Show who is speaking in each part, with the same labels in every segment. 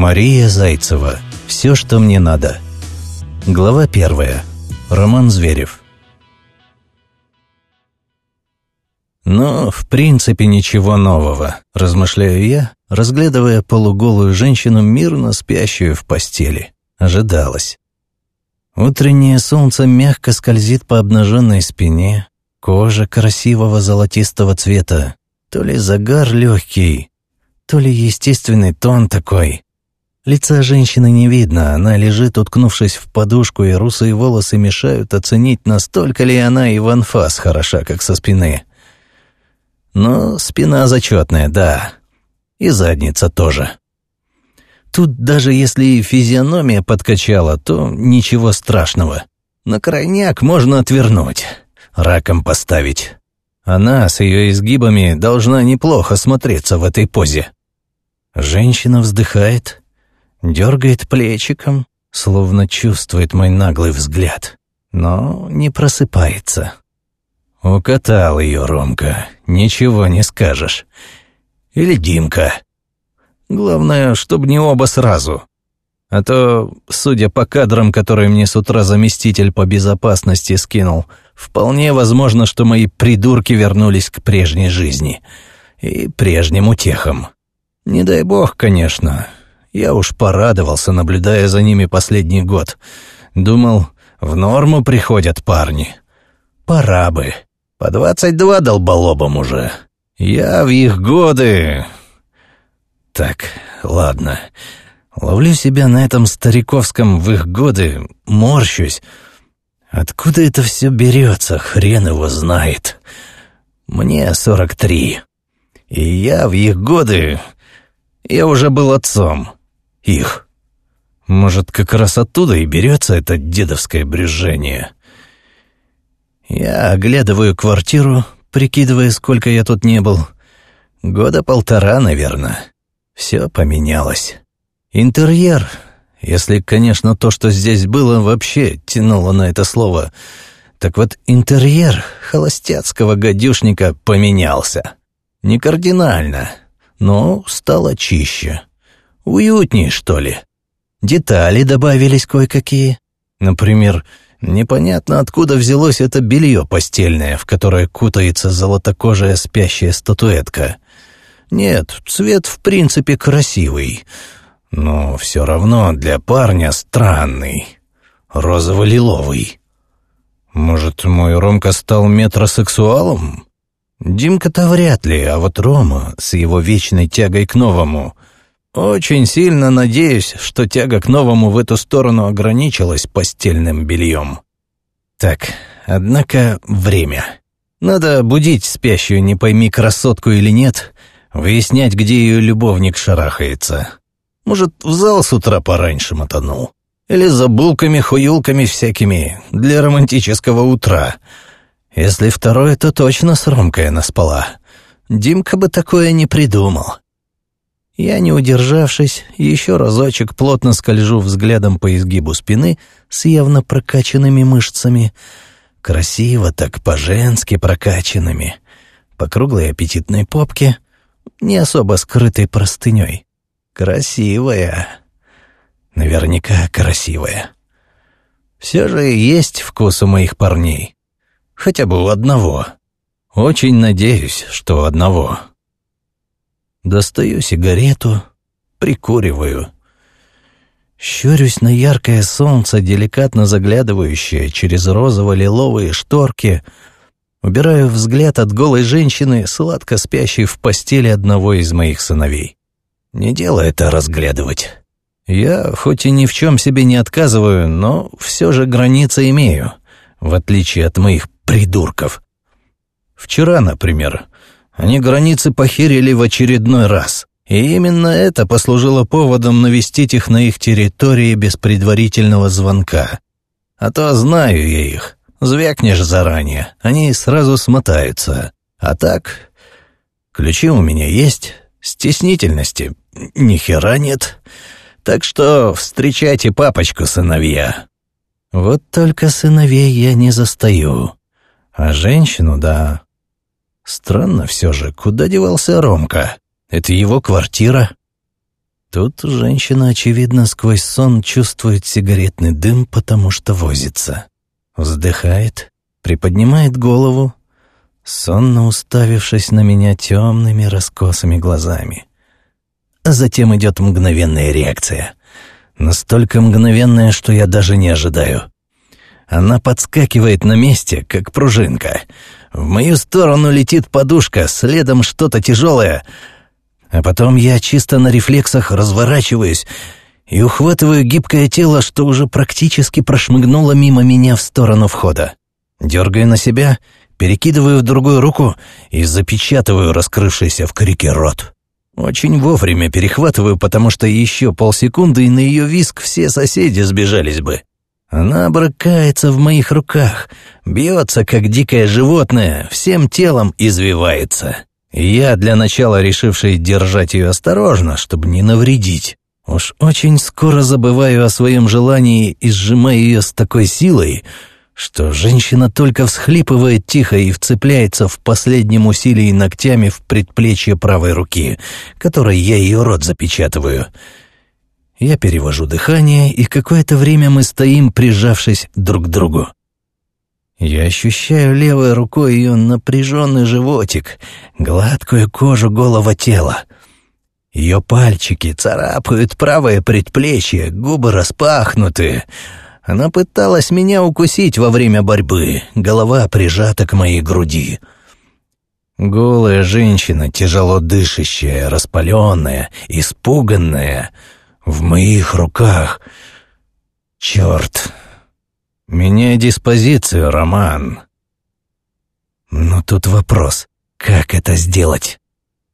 Speaker 1: Мария Зайцева. Все, что мне надо. Глава первая. Роман Зверев. «Ну, в принципе, ничего нового», — размышляю я, разглядывая полуголую женщину, мирно спящую в постели. Ожидалось. Утреннее солнце мягко скользит по обнаженной спине, кожа красивого золотистого цвета, то ли загар легкий, то ли естественный тон такой. Лица женщины не видно, она лежит, уткнувшись в подушку, и русые волосы мешают оценить, настолько ли она и в хороша, как со спины. Но спина зачетная, да. И задница тоже. Тут даже если и физиономия подкачала, то ничего страшного. На крайняк можно отвернуть, раком поставить. Она с ее изгибами должна неплохо смотреться в этой позе. Женщина вздыхает, дергает плечиком, словно чувствует мой наглый взгляд, но не просыпается. Укатал ее Ромка, ничего не скажешь. Или Димка. Главное, чтобы не оба сразу. А то, судя по кадрам, которые мне с утра заместитель по безопасности скинул, вполне возможно, что мои придурки вернулись к прежней жизни и прежним утехам. Не дай бог, конечно, я уж порадовался, наблюдая за ними последний год. Думал, в норму приходят парни. Пора бы. По двадцать два долболобам уже. Я в их годы... Так, ладно. Ловлю себя на этом стариковском в их годы, морщусь. Откуда это все берется, хрен его знает. Мне сорок три. И я в их годы... Я уже был отцом их. Может, как раз оттуда и берется это дедовское брюзжение. Я оглядываю квартиру, прикидывая, сколько я тут не был. Года полтора, наверное. Все поменялось. Интерьер, если, конечно, то, что здесь было, вообще тянуло на это слово. Так вот, интерьер холостяцкого гадюшника поменялся. Не кардинально, но стало чище. Уютнее, что ли. Детали добавились кое-какие. Например, непонятно откуда взялось это белье постельное, в которое кутается золотокожая спящая статуэтка. Нет, цвет в принципе красивый, но все равно для парня странный. Розово-лиловый. Может, мой Ромка стал метросексуалом? Димка-то вряд ли, а вот Рома с его вечной тягой к новому — очень сильно надеюсь, что тяга к новому в эту сторону ограничилась постельным бельем. Так, однако время. Надо будить спящую, не пойми, красотку или нет, выяснять, где ее любовник шарахается. Может, в зал с утра пораньше мотанул. Или за булками-хуюлками всякими для романтического утра. Если второе, то точно с Ромкой она спала. Димка бы такое не придумал. Я, не удержавшись, еще разочек плотно скольжу взглядом по изгибу спины с явно прокачанными мышцами. Красиво так, по-женски прокачанными. По круглой аппетитной попке, не особо скрытой простыней. Красивая. Наверняка красивая. Все же есть вкус у моих парней. Хотя бы у одного. Очень надеюсь, что у одного. Достаю сигарету, прикуриваю. Щурюсь на яркое солнце, деликатно заглядывающее через розово-лиловые шторки. Убираю взгляд от голой женщины, сладко спящей в постели одного из моих сыновей. Не дело это разглядывать. Я хоть и ни в чем себе не отказываю, но все же границы имею, в отличие от моих придурков. Вчера, например, они границы похерили в очередной раз. И именно это послужило поводом навестить их на их территории без предварительного звонка. А то знаю я их. Звякнешь заранее, они сразу смотаются. А так, ключи у меня есть, стеснительности ни хера нет. Так что встречайте папочку, сыновья. Вот только сыновей я не застаю. А женщину, да, Странно все же, куда девался Ромка? Это его квартира. Тут женщина, очевидно, сквозь сон чувствует сигаретный дым, потому что возится. Вздыхает, приподнимает голову, сонно уставившись на меня темными раскосыми глазами. А затем идет мгновенная реакция. Настолько мгновенная, что я даже не ожидаю. Она подскакивает на месте, как пружинка. В мою сторону летит подушка, следом что-то тяжелое — а потом я чисто на рефлексах разворачиваюсь и ухватываю гибкое тело, что уже практически прошмыгнуло мимо меня в сторону входа. Дергаю на себя, перекидываю в другую руку и запечатываю раскрывшийся в крике рот. Очень вовремя перехватываю, потому что еще полсекунды, и на ее виск все соседи сбежались бы. Она брыкается в моих руках, бьется, как дикое животное, всем телом извивается. Я, для начала решивший держать ее осторожно, чтобы не навредить, уж очень скоро забываю о своем желании и сжимаю ее с такой силой, что женщина только всхлипывает тихо и вцепляется в последнем усилии ногтями в предплечье правой руки, которой я ее рот запечатываю. Я перевожу дыхание, и какое-то время мы стоим, прижавшись друг к другу. Я ощущаю левой рукой ее напряженный животик, гладкую кожу голого тела. Ее пальчики царапают правое предплечье, губы распахнуты. Она пыталась меня укусить во время борьбы, голова прижата к моей груди. Голая женщина, тяжело дышащая, распаленная, испуганная, в моих руках. Черт, Меняй диспозицию, Роман. Но тут вопрос, как это сделать?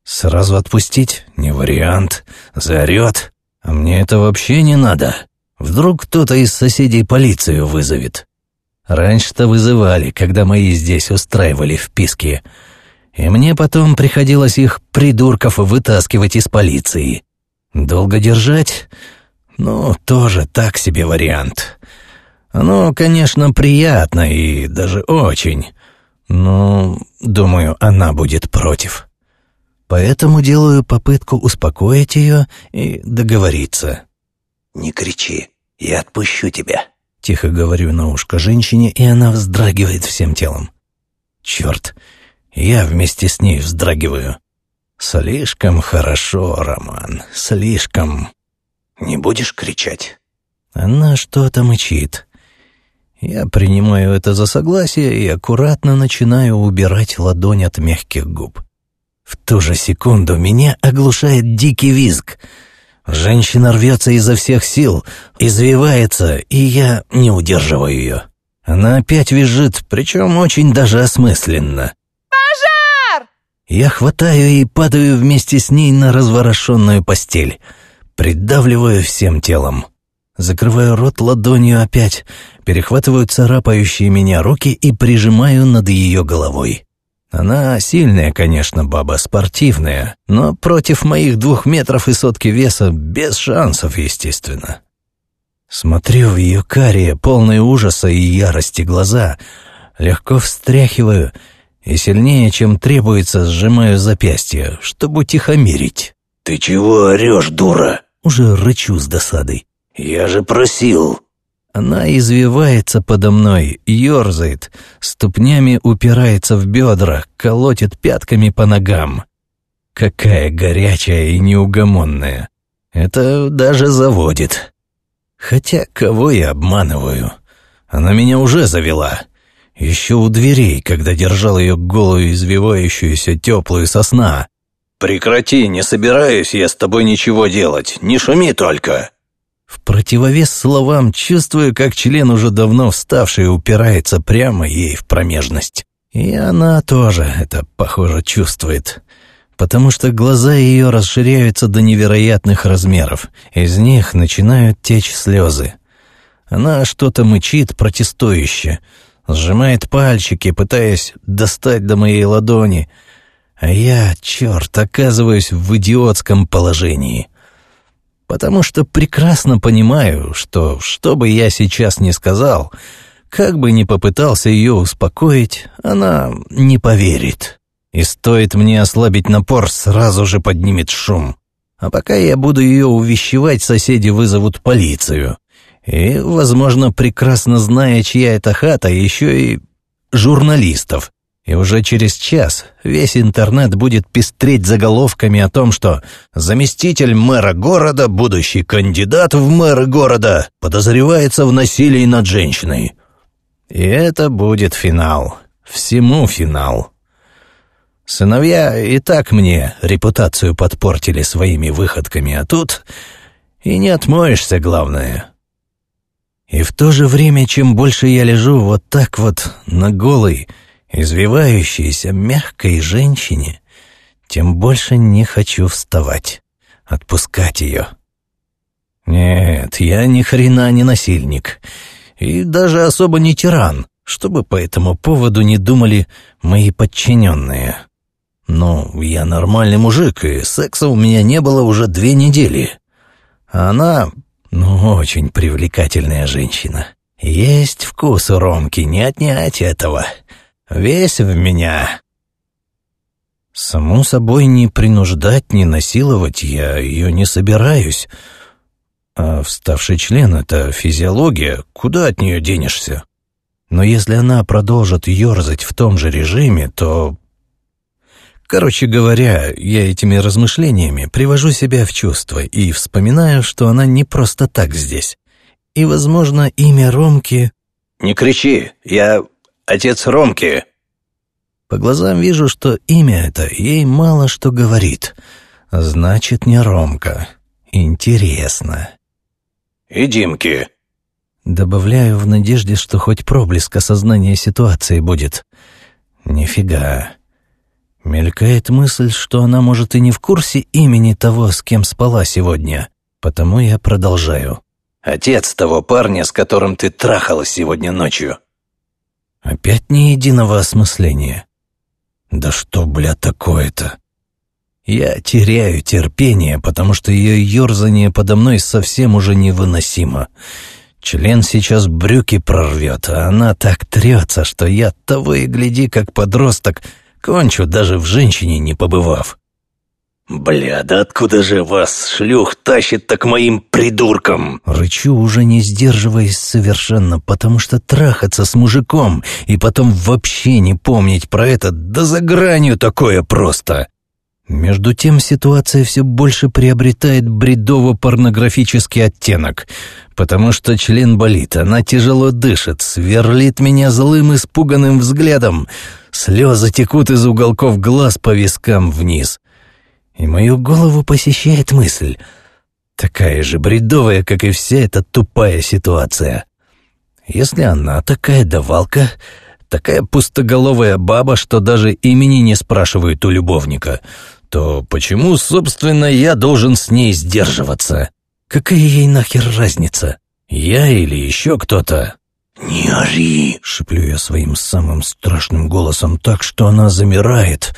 Speaker 1: Сразу отпустить? Не вариант. Заорет. А мне это вообще не надо. Вдруг кто-то из соседей полицию вызовет. Раньше-то вызывали, когда мои здесь устраивали вписки. И мне потом приходилось их, придурков, вытаскивать из полиции. Долго держать? Ну, тоже так себе вариант. Оно, конечно, приятно и даже очень, но, думаю, она будет против. Поэтому делаю попытку успокоить ее и договориться. «Не кричи, я отпущу тебя», — тихо говорю на ушко женщине, и она вздрагивает всем телом. «Черт, я вместе с ней вздрагиваю. Слишком хорошо, Роман, слишком...» «Не будешь кричать?» Она что-то мычит. Я принимаю это за согласие и аккуратно начинаю убирать ладонь от мягких губ. В ту же секунду меня оглушает дикий визг. Женщина рвется изо всех сил, извивается, и я не удерживаю ее. Она опять визжит, причем очень даже осмысленно.
Speaker 2: «Пожар!»
Speaker 1: Я хватаю и падаю вместе с ней на разворошенную постель. Придавливаю всем телом. Закрываю рот ладонью опять, перехватываю царапающие меня руки и прижимаю над ее головой. Она сильная, конечно, баба, спортивная, но против моих двух метров и сотки веса без шансов, естественно. Смотрю в ее карие, полные ужаса и ярости глаза, легко встряхиваю и сильнее, чем требуется, сжимаю запястье, чтобы утихомирить. «Ты чего орешь, дура?» Уже рычу с досадой. «Я же просил!» Она извивается подо мной, ерзает, ступнями упирается в бедра, колотит пятками по ногам. Какая горячая и неугомонная. Это даже заводит. Хотя кого я обманываю? Она меня уже завела. Еще у дверей, когда держал ее голую, извивающуюся, теплую сосна. «Прекрати, не собираюсь я с тобой ничего делать, не шуми только!» В противовес словам чувствую, как член уже давно вставший упирается прямо ей в промежность. И она тоже это, похоже, чувствует. Потому что глаза ее расширяются до невероятных размеров. Из них начинают течь слезы. Она что-то мычит протестующе, сжимает пальчики, пытаясь достать до моей ладони. А я, черт, оказываюсь в идиотском положении — потому что прекрасно понимаю, что, что бы я сейчас ни сказал, как бы ни попытался ее успокоить, она не поверит. И стоит мне ослабить напор, сразу же поднимет шум. А пока я буду ее увещевать, соседи вызовут полицию. И, возможно, прекрасно зная, чья это хата, еще и журналистов. И уже через час весь интернет будет пестреть заголовками о том, что заместитель мэра города, будущий кандидат в мэры города, подозревается в насилии над женщиной. И это будет финал. Всему финал. Сыновья и так мне репутацию подпортили своими выходками, а тут и не отмоешься, главное. И в то же время, чем больше я лежу вот так вот на голой, извивающейся мягкой женщине, тем больше не хочу вставать, отпускать ее. Нет, я ни хрена не насильник, и даже особо не тиран, чтобы по этому поводу не думали мои подчиненные. Ну, я нормальный мужик, и секса у меня не было уже две недели. Она, ну, очень привлекательная женщина. Есть вкус у Ромки, не отнять этого. Весь в меня. Само собой, не принуждать, не насиловать я ее не собираюсь. А вставший член — это физиология, куда от нее денешься? Но если она продолжит ерзать в том же режиме, то... Короче говоря, я этими размышлениями привожу себя в чувство и вспоминаю, что она не просто так здесь. И, возможно, имя Ромки... «Не кричи, я отец Ромки». По глазам вижу, что имя это ей мало что говорит. Значит, не Ромка. Интересно. «И Димки». Добавляю в надежде, что хоть проблеск осознания ситуации будет. Нифига. Мелькает мысль, что она может и не в курсе имени того, с кем спала сегодня. Потому я продолжаю. «Отец того парня, с которым ты трахалась сегодня ночью». Опять ни единого осмысления. Да что, бля, такое-то? Я теряю терпение, потому что ее ерзание подо мной совсем уже невыносимо. Член сейчас брюки прорвет, а она так трется, что я того и гляди, как подросток, кончу, даже в женщине не побывав. «Бля, да откуда же вас, шлюх, тащит так моим придурком?» Рычу, уже не сдерживаясь совершенно, потому что трахаться с мужиком и потом вообще не помнить про это, да за гранью такое просто. Между тем ситуация все больше приобретает бредово-порнографический оттенок, потому что член болит, она тяжело дышит, сверлит меня злым испуганным взглядом, слезы текут из уголков глаз по вискам вниз. И мою голову посещает мысль, такая же бредовая, как и вся эта тупая ситуация. Если она такая давалка, такая пустоголовая баба, что даже имени не спрашивает у любовника — то почему, собственно, я должен с ней сдерживаться? Какая ей нахер разница? Я или еще кто-то? «Не ори!» — шеплю я своим самым страшным голосом так, что она замирает.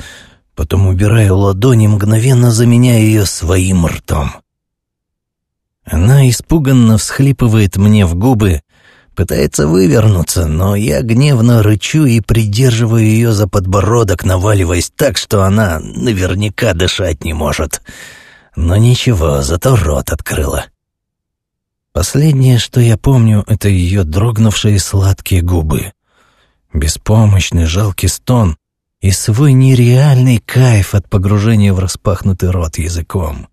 Speaker 1: Потом убираю ладони, мгновенно заменяя ее своим ртом. Она испуганно всхлипывает мне в губы, Пытается вывернуться, но я гневно рычу и придерживаю ее за подбородок, наваливаясь так, что она наверняка дышать не может. Но ничего, зато рот открыла. Последнее, что я помню, это ее дрогнувшие сладкие губы. Беспомощный жалкий стон и свой нереальный кайф от погружения в распахнутый рот языком.